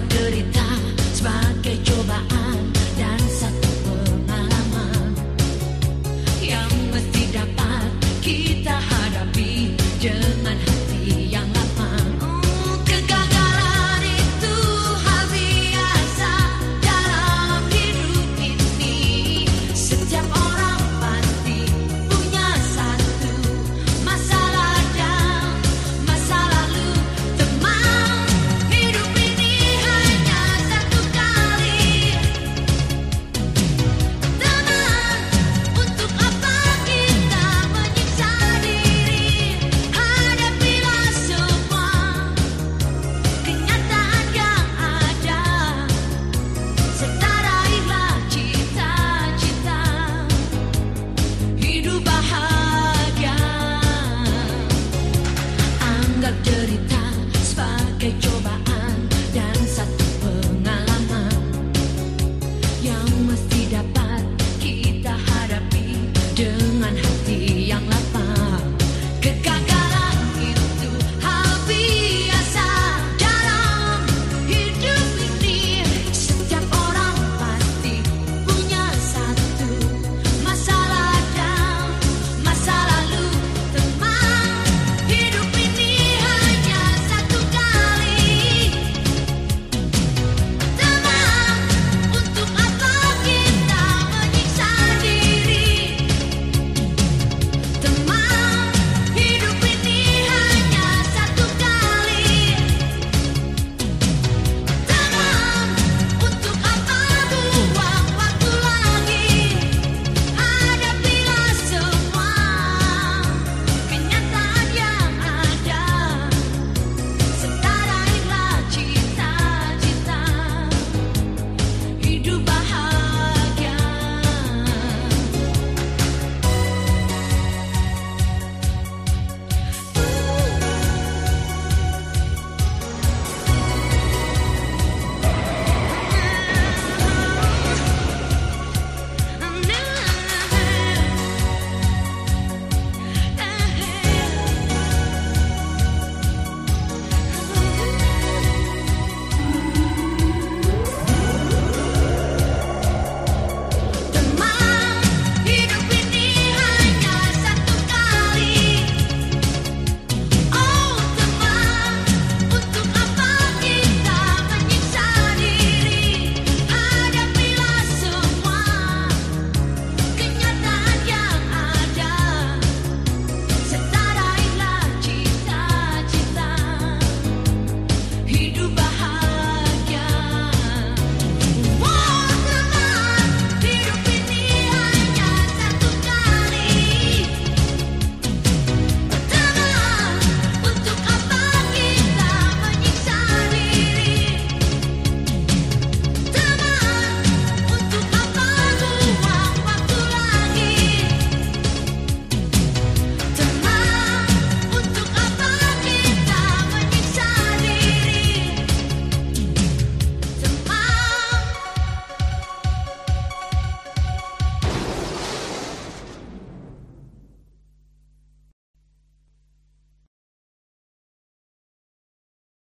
not good. Fine.